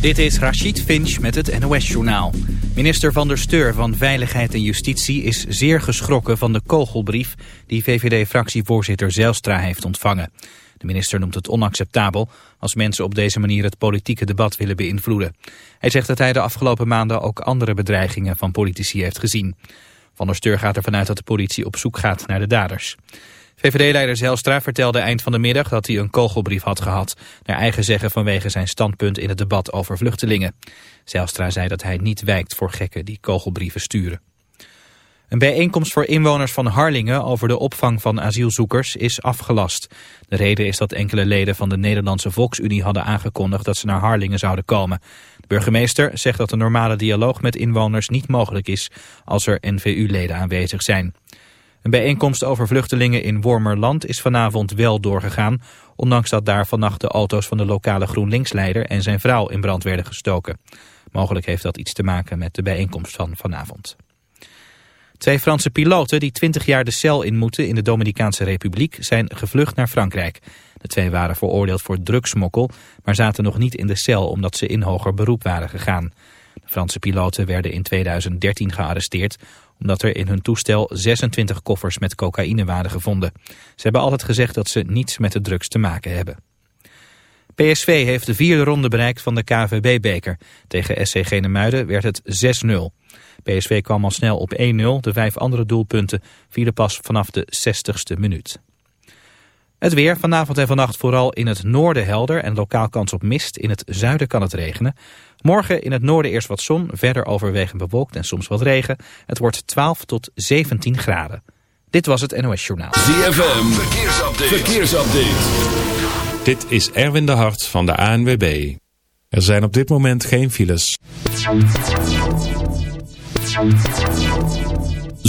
Dit is Rachid Finch met het NOS-journaal. Minister van der Steur van Veiligheid en Justitie is zeer geschrokken van de kogelbrief... die VVD-fractievoorzitter Zelstra heeft ontvangen. De minister noemt het onacceptabel als mensen op deze manier het politieke debat willen beïnvloeden. Hij zegt dat hij de afgelopen maanden ook andere bedreigingen van politici heeft gezien. Van der Steur gaat ervan uit dat de politie op zoek gaat naar de daders. VVD-leider Zelstra vertelde eind van de middag dat hij een kogelbrief had gehad. Naar eigen zeggen vanwege zijn standpunt in het debat over vluchtelingen. Zelstra zei dat hij niet wijkt voor gekken die kogelbrieven sturen. Een bijeenkomst voor inwoners van Harlingen over de opvang van asielzoekers is afgelast. De reden is dat enkele leden van de Nederlandse Volksunie hadden aangekondigd dat ze naar Harlingen zouden komen. De burgemeester zegt dat een normale dialoog met inwoners niet mogelijk is als er NVU-leden aanwezig zijn. Een bijeenkomst over vluchtelingen in Wormerland is vanavond wel doorgegaan, ondanks dat daar vannacht de auto's van de lokale GroenLinks-leider en zijn vrouw in brand werden gestoken. Mogelijk heeft dat iets te maken met de bijeenkomst van vanavond. Twee Franse piloten die 20 jaar de cel in moeten in de Dominicaanse Republiek zijn gevlucht naar Frankrijk. De twee waren veroordeeld voor drugsmokkel, maar zaten nog niet in de cel omdat ze in hoger beroep waren gegaan. De Franse piloten werden in 2013 gearresteerd omdat er in hun toestel 26 koffers met cocaïne waren gevonden. Ze hebben altijd gezegd dat ze niets met de drugs te maken hebben. PSV heeft de vierde ronde bereikt van de KVB-beker. Tegen SC Genemuiden werd het 6-0. PSV kwam al snel op 1-0. De vijf andere doelpunten vielen pas vanaf de 60ste minuut. Het weer vanavond en vannacht vooral in het noorden helder en lokaal kans op mist. In het zuiden kan het regenen. Morgen in het noorden eerst wat zon, verder overwegend bewolkt en soms wat regen. Het wordt 12 tot 17 graden. Dit was het NOS Journaal. ZFM, verkeersupdate. verkeersupdate. Dit is Erwin de Hart van de ANWB. Er zijn op dit moment geen files.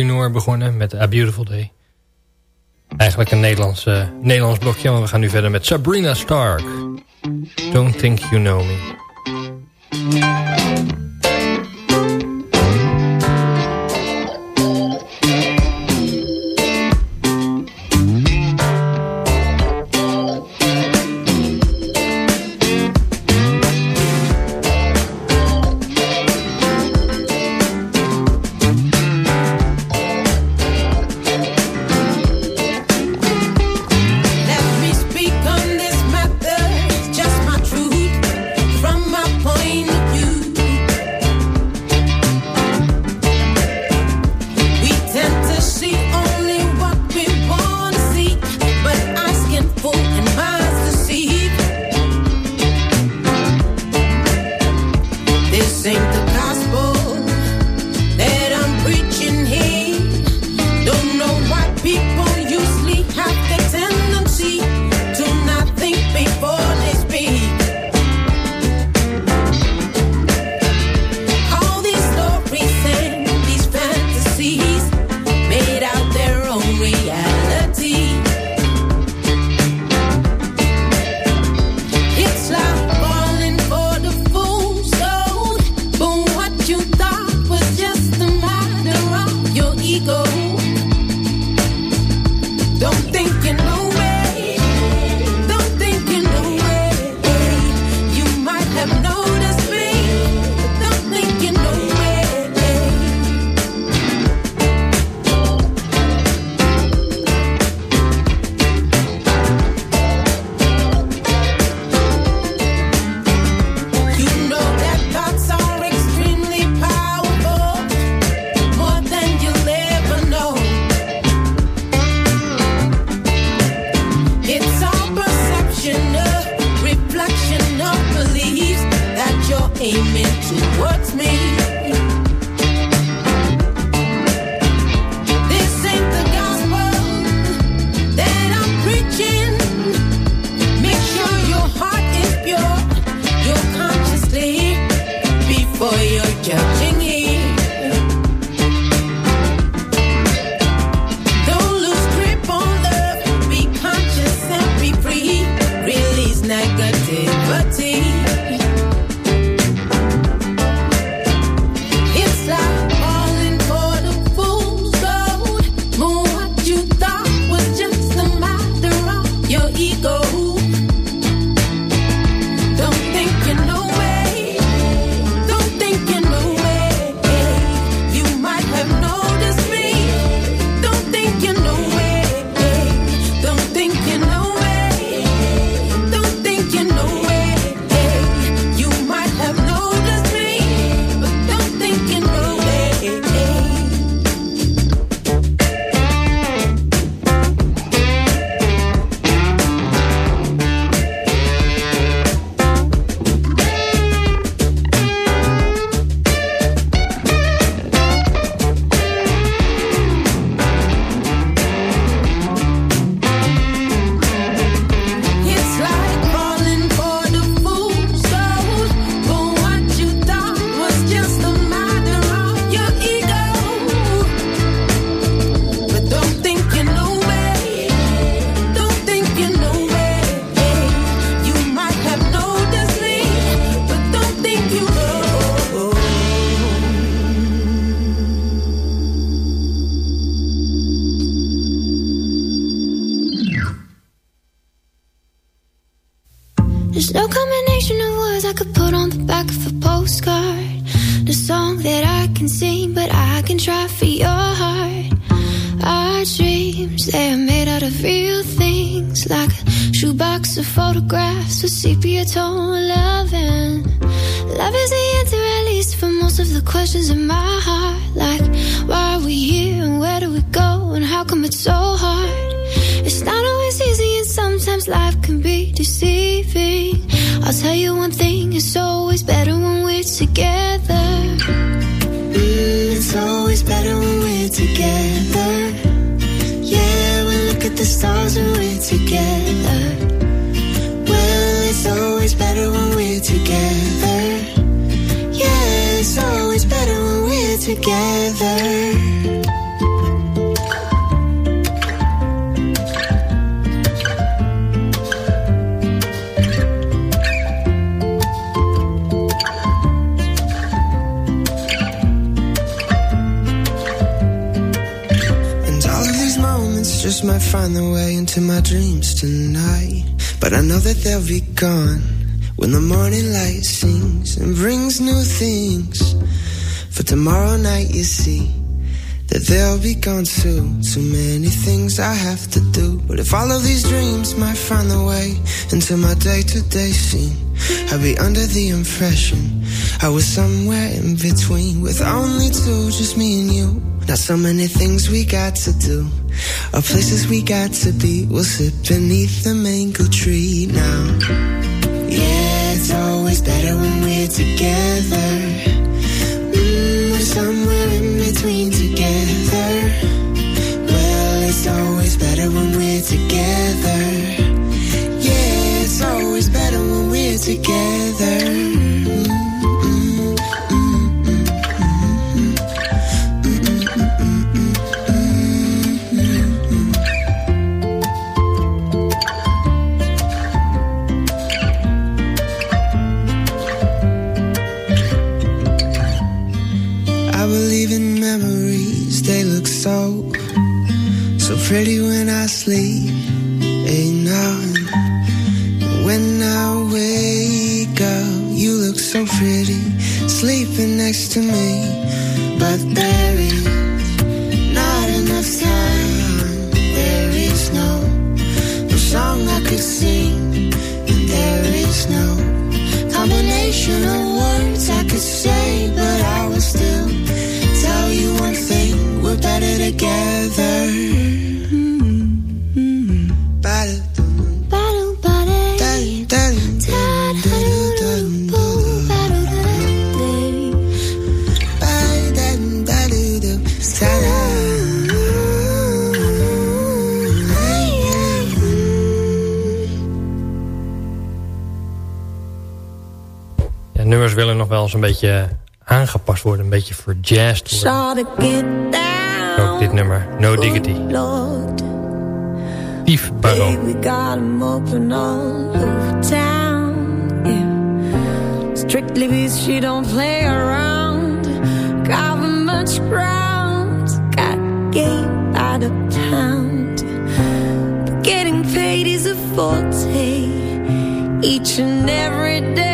Noor begonnen met A Beautiful Day. Eigenlijk een Nederlands, uh, Nederlands blokje, maar we gaan nu verder met Sabrina Stark. Don't Think You Know Me. photographs with sepia tone loving. Love is the answer, at least for most of the questions in my together. And all of these moments just might find their way into my dreams tonight. But I know that they'll be gone when the morning light sings and brings new things. For tomorrow night, you see that they'll be gone too. Too many things I have to do. But if all of these dreams might find their way into my day to day scene, I'd be under the impression I was somewhere in between with only two, just me and you. Not so many things we got to do, or places we got to be. We'll sit beneath the mango tree now. Yeah, it's always better when we're together. Between together. Well, it's always better when we're together. Pretty when I sleep. Eh, Ain't nothing. When I wake up, you look so pretty, sleeping next to me. But there is not enough time. There is no, no song I could sing, and there is no combination of nog wel eens een beetje aangepast worden. Een beetje verjazzed worden. Ook dit nummer, No Diggity. Lord, Yves Baron. we got 'em open all over town. Yeah. Strictly because she don't play around. Cover much ground. Got game out of town. But getting paid is a forte. Each and every day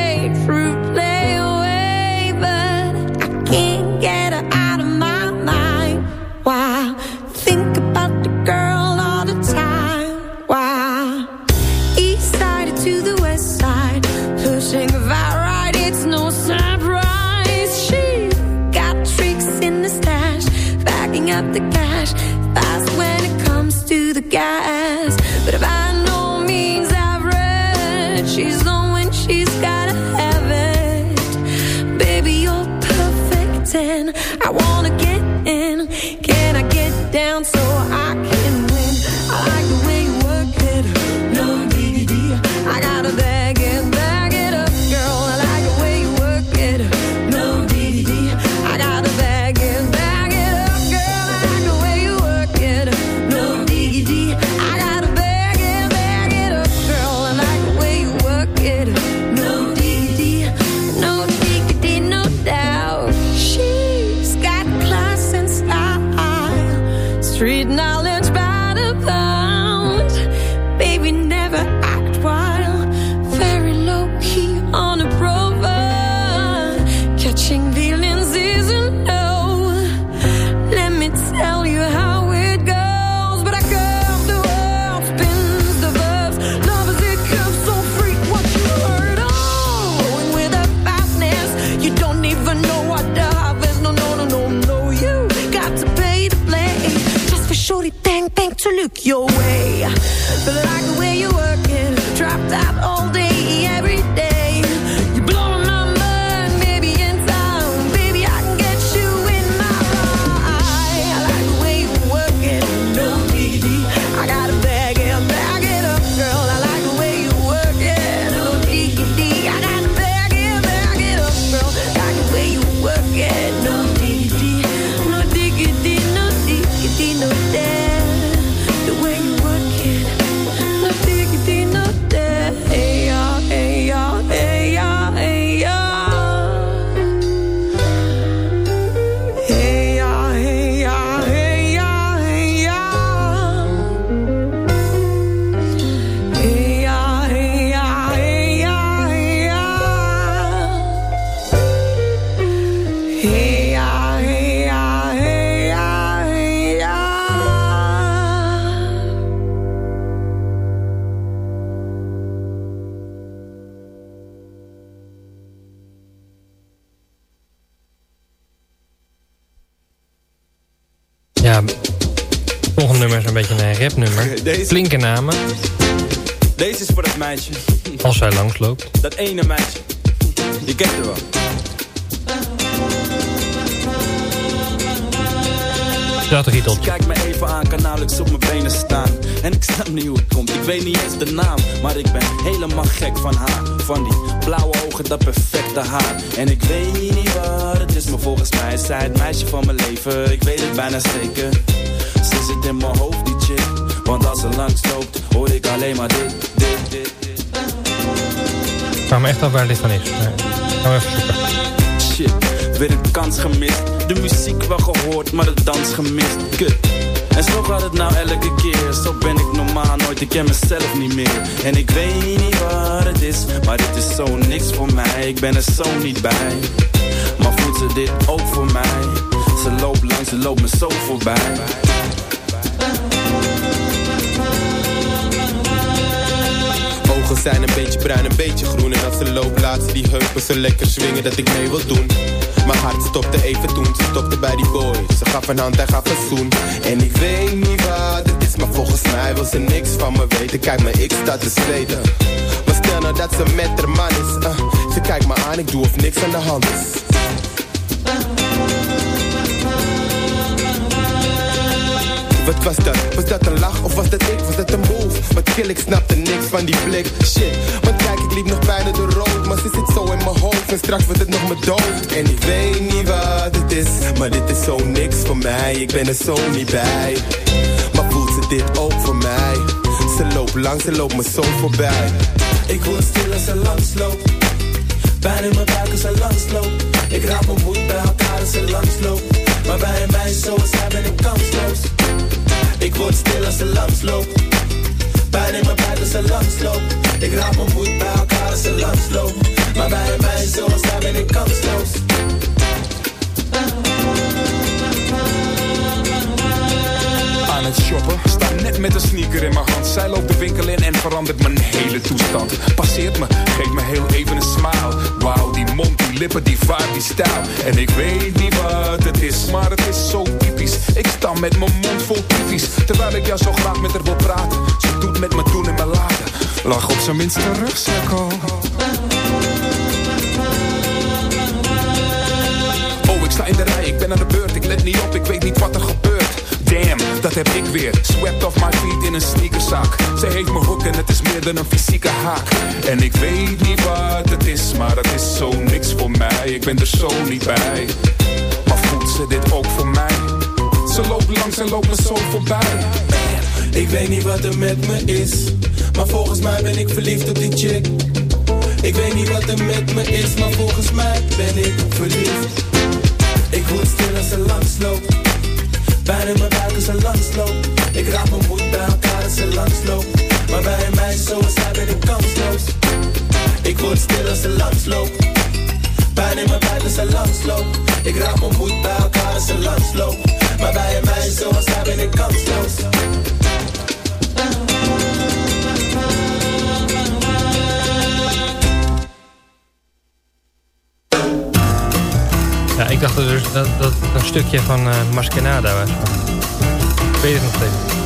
Dat ene meisje. Je kent haar wel. Strategieteltje. Kijk me even aan, kan nauwelijks op mijn benen staan. En ik snap niet hoe het komt, ik weet niet eens de naam. Maar ik ben helemaal gek van haar. Van die blauwe ogen, dat perfecte haar. En ik weet niet wat het is, maar volgens mij is zij het meisje van mijn leven. Ik weet het bijna zeker. Ze zit in mijn hoofd, die chick. Want als ze langs loopt, hoor ik alleen maar dit, dit, dit, vraag me echt af waar dit van is. Gaan we even zoeken. Shit, weer een kans gemist. De muziek wel gehoord, maar de dans gemist. Kut. En zo gaat het nou elke keer. Zo ben ik normaal nooit, ik ken mezelf niet meer. En ik weet niet wat het is, maar dit is zo niks voor mij. Ik ben er zo niet bij. Maar voelt ze dit ook voor mij? Ze loopt langs, ze loopt me zo voorbij. Ogen zijn een beetje bruin, een beetje groen. En als ze loopt laat ze die heupen zo lekker swingen dat ik mee wil doen. Mijn hart stopte even toen, ze stopte bij die boy. Ze gaf een hand, hij gaf een zoen. En ik weet niet wat het is, maar volgens mij wil ze niks van me weten. Kijk me, ik sta te zweten. Maar stel nou dat ze met haar man is uh, Ze kijkt me aan, ik doe of niks aan de hand is Wat was dat? Was dat een lach of was dat ik? Was dat een move? Wat kill, ik snapte niks van die blik Shit, want kijk, ik liep nog bijna de rood Maar ze zit zo in mijn hoofd en straks wordt het nog mijn dood En ik weet niet wat het is Maar dit is zo niks voor mij Ik ben er zo niet bij Maar voelt ze dit ook voor mij? Ze loopt lang, ze loopt me zo voorbij Ik word stil als ze langs loopt. Pijn in mijn buik als ze langs loopt. Ik raap mijn moed bij elkaar als ze langs loopt. Maar bij een meisje zoals zij ben ik kansloos. Ik word stil als ze langs loopt. Pijn in mijn buik als langs loopt. Ik raap mijn moed bij elkaar als ze langs loopt. Maar bij meisje zoals zij ben ik kansloos. Shoppen. Sta net met een sneaker in mijn hand. Zij loopt de winkel in en verandert mijn hele toestand. Passeert me, geeft me heel even een smile. Wauw, die mond, die lippen, die vibe, die stijl. En ik weet niet wat het is, maar het is zo typisch. Ik sta met mijn mond vol typisch. Terwijl ik jou zo graag met haar wil praten. Ze doet met me doen en me laten. Lach op zijn minst terug, cirkel. Oh, ik sta in de rij, ik ben aan de beurt. Ik let niet op, ik weet niet wat er gebeurt. Damn, dat heb ik weer. Swept off my feet in een sneakerzak. Zij heeft me hoek en het is meer dan een fysieke haak. En ik weet niet wat het is, maar het is zo niks voor mij. Ik ben er zo niet bij. Maar voelt ze dit ook voor mij? Ze loopt langs en loopt me zo voorbij. Ik weet niet wat er met me is. Maar volgens mij ben ik verliefd op die chick. Ik weet niet wat er met me is. Maar volgens mij ben ik verliefd. Ik word stil als ze langs loopt. Pijn in mijn buik als ze langs loopt. Ik raap mijn moed bij elkaar als ze langs loopt. Maar bij een meisje zoals zij ben ik kansloos. Ik word stil als ze langs loopt. Pijn in mijn buik als ze langs loopt. Ik raap mijn moed bij elkaar als ze langs loopt. Maar bij een meisje zoals zij ben ik kansloos. Ik dacht dat, dus dat, dat een stukje van eh Maskenada was. Ik weet het nog.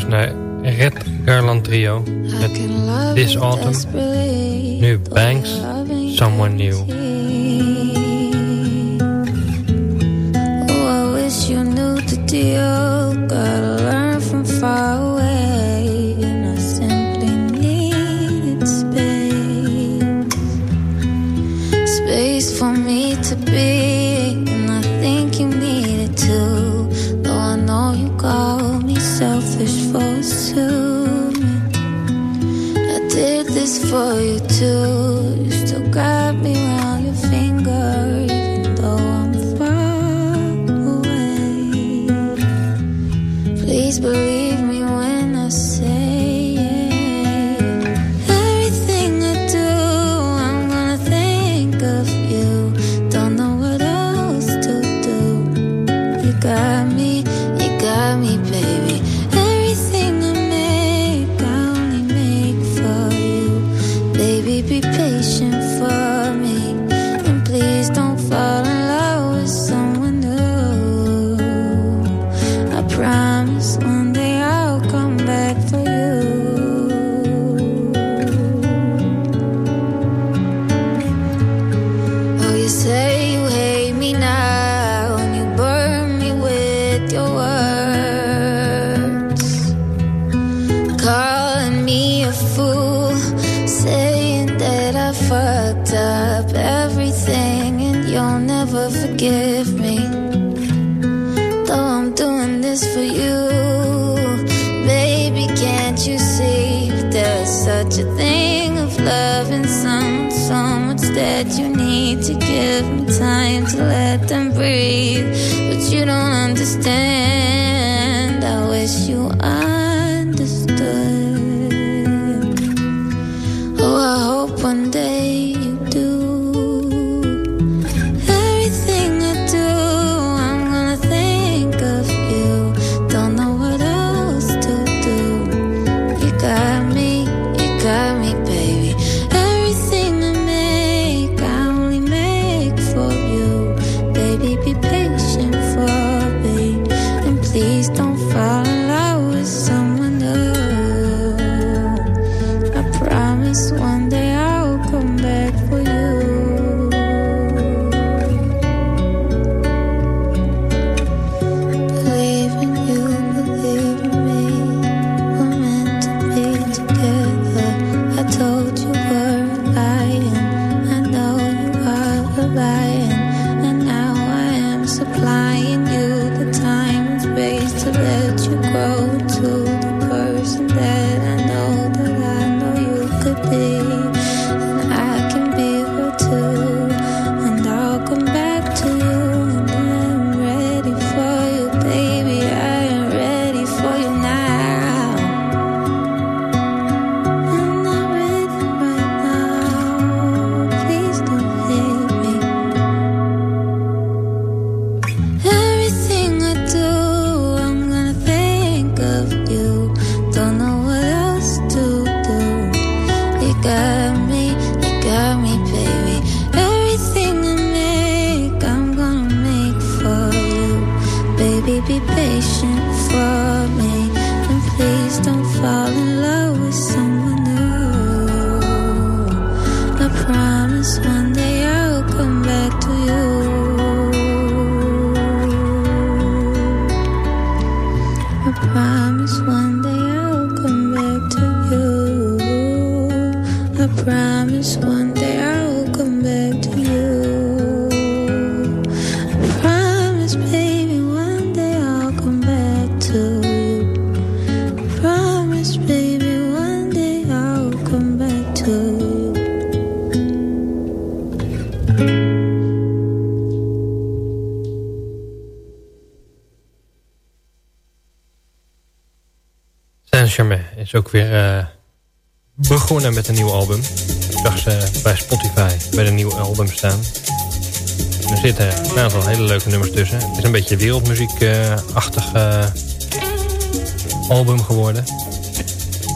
geluisterd naar Red Garland Trio met This Autumn. Nu Banks, Someone New. your words. Calling me a fool, saying that I fucked up everything and you'll never forgive me. Though I'm doing this for you, baby, can't you see there's such a thing of love and someone so much that you need to give me time to let them breathe? Ik zag ze eh, bij Spotify bij een nieuwe album staan. Er zitten eh, nou, een aantal hele leuke nummers tussen. Het is een beetje wereldmuziekachtig eh, album geworden.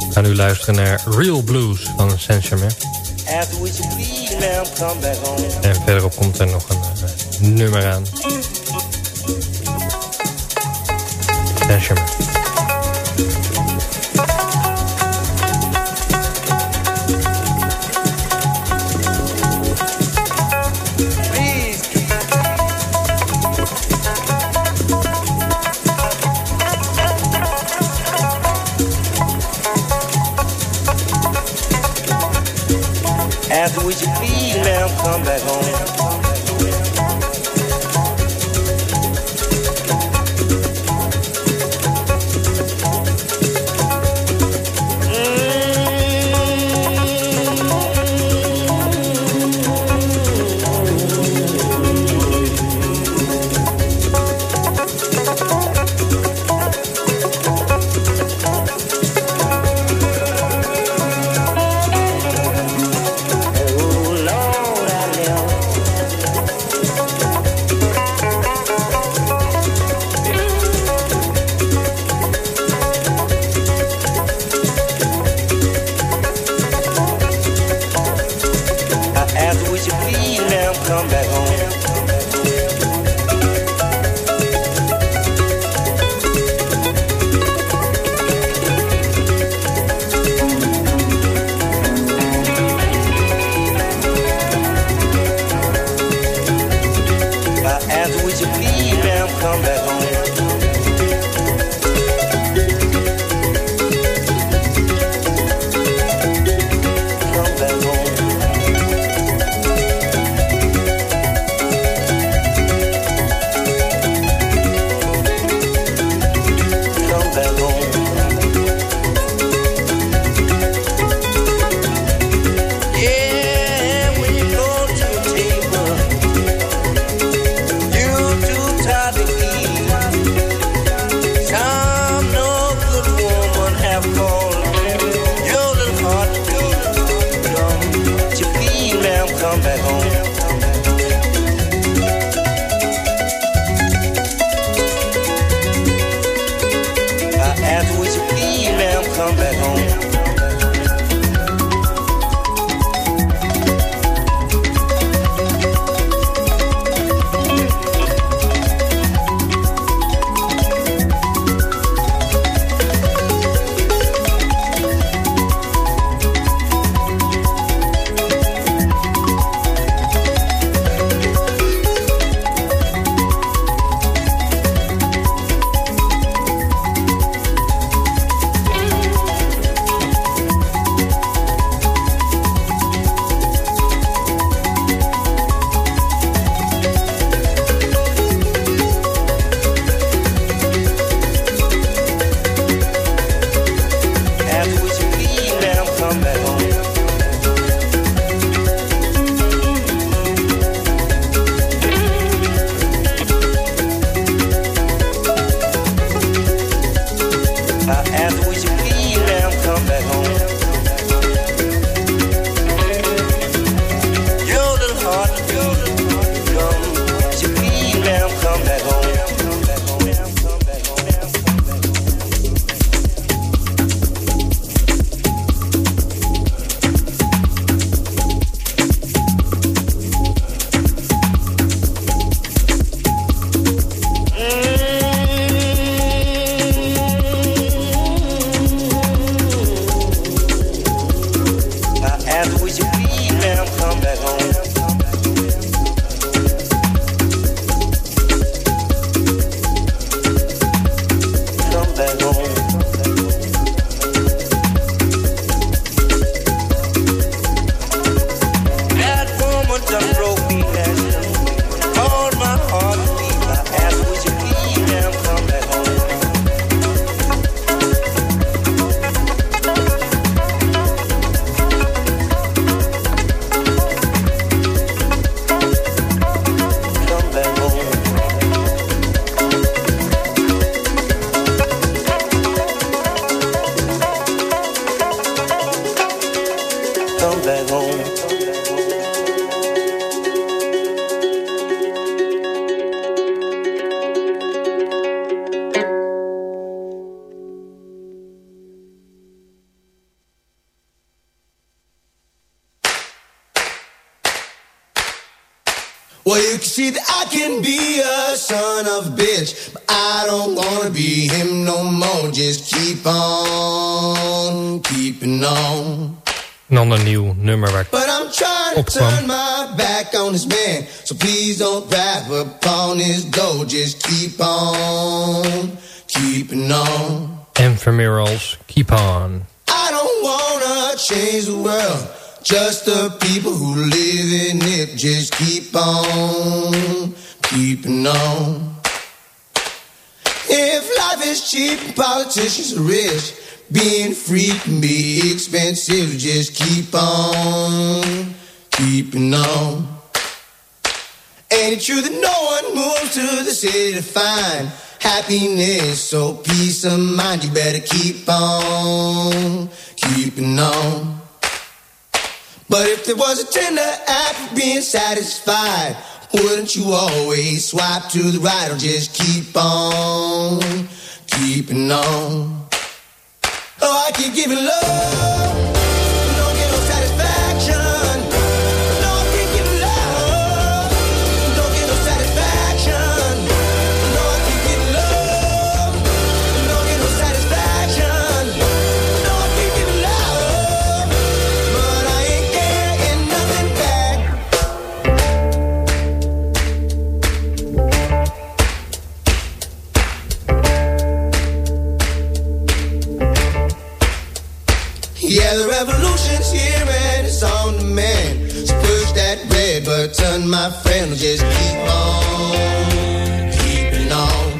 We gaan nu luisteren naar Real Blues van Saint-Germain. En verderop komt er nog een nummer aan. Saint-Germain. After what you feel, now come back home. Politicians rich, being free can be expensive. Just keep on keeping on. Ain't it true that no one moves to the city to find happiness or peace of mind? You better keep on keeping on. But if there was a tender act for being satisfied, wouldn't you always swipe to the right or just keep on keeping on? Oh, I keep giving love. My friend. Just keep on keeping on.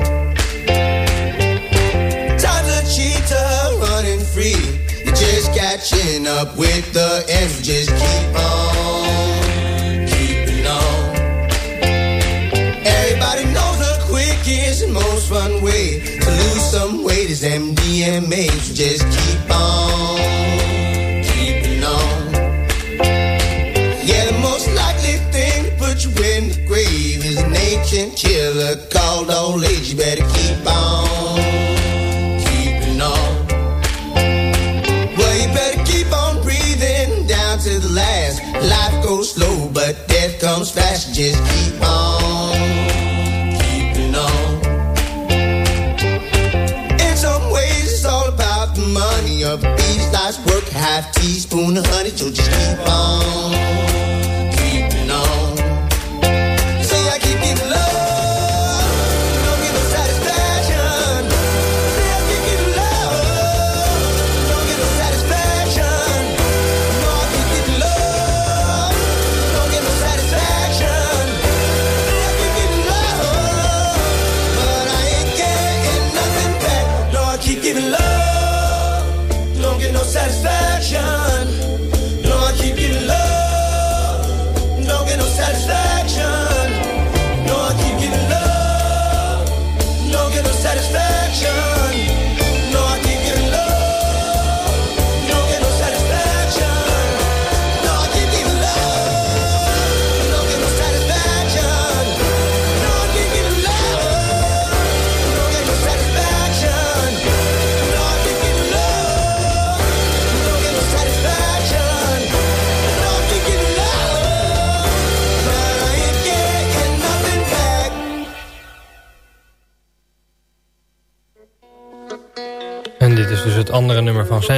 Time's a cheetah running free. You're just catching up with the end. Just keep on keeping on. Everybody knows the quickest and most fun way to lose some weight is MDMA. So just keep on ancient killer called old age. You better keep on keeping on. Well, you better keep on breathing down to the last. Life goes slow, but death comes fast. Just keep on keeping on. In some ways, it's all about the money. A beast life's work, half teaspoon of honey. So just keep on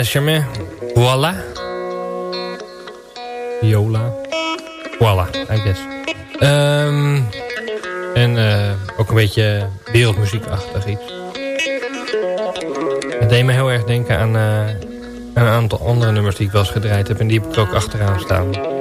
Saint-Germain. Voilà. Viola. Voilà, I guess. Ehm, en eh, ook een beetje wereldmuziekachtig iets. Het deed me heel erg denken aan eh, een aantal andere nummers die ik wel eens gedraaid heb. En die heb ik ook achteraan staan.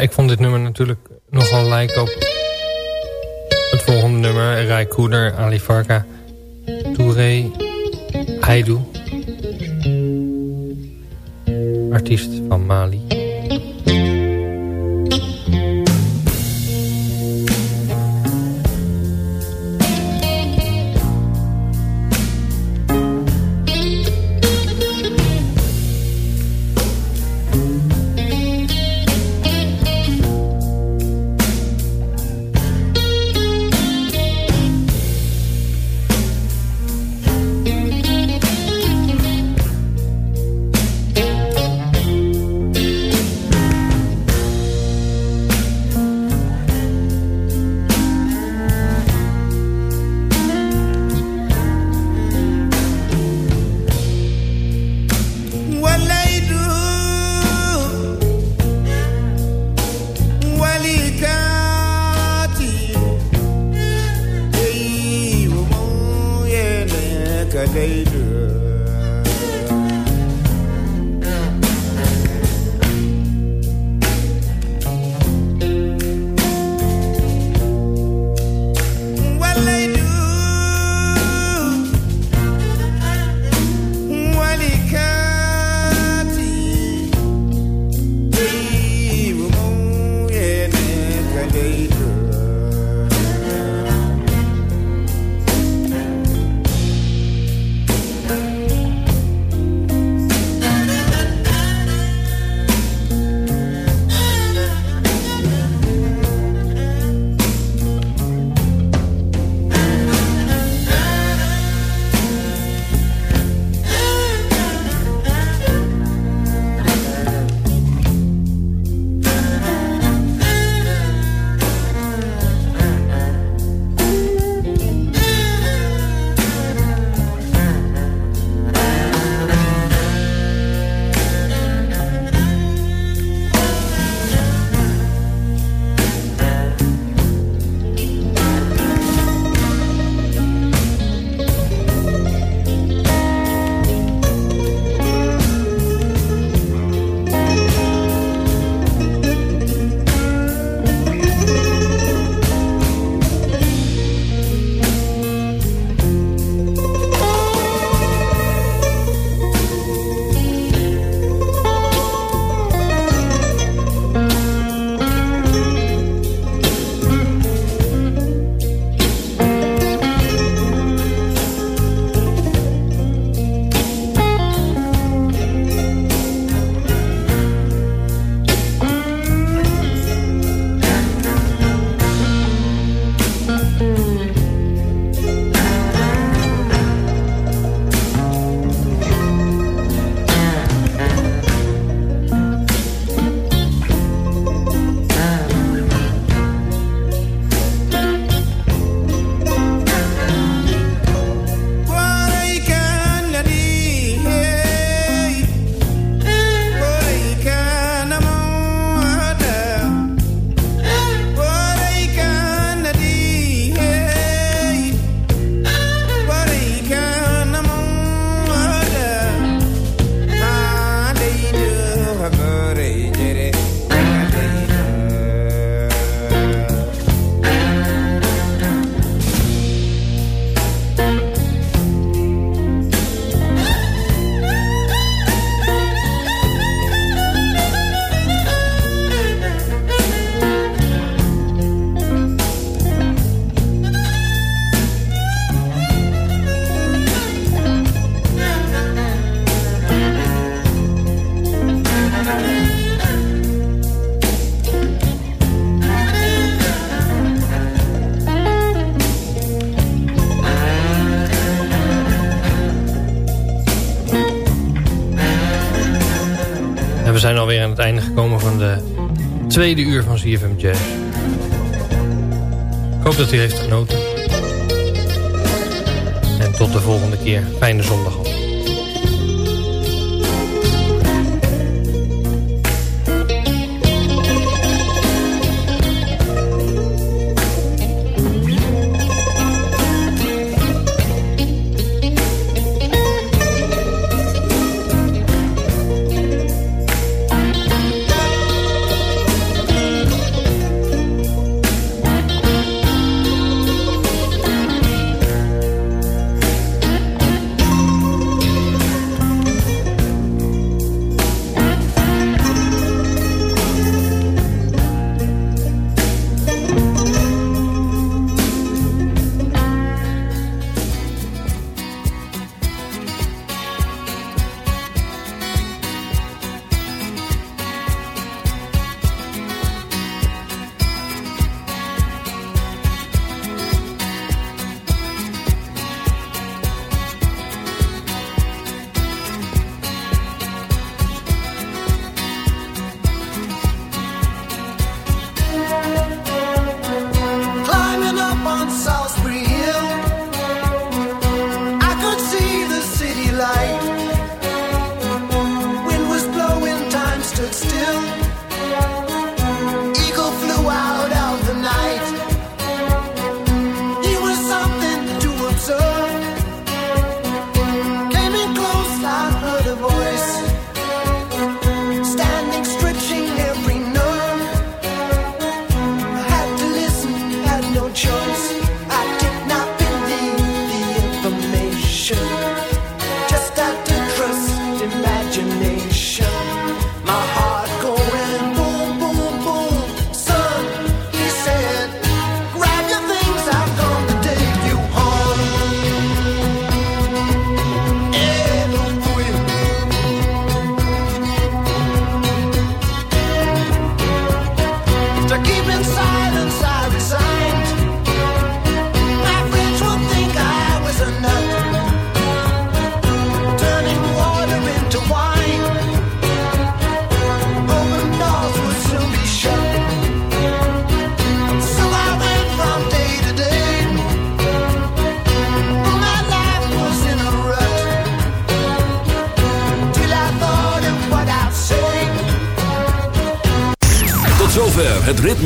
Eh, ik vond dit nummer natuurlijk nogal lijken op het volgende nummer. Rai Koeder, Ali Touré, Haidu. Artiest van Mali. uur van ZFM Jazz. Ik hoop dat u heeft genoten. En tot de volgende keer. Fijne zondag op.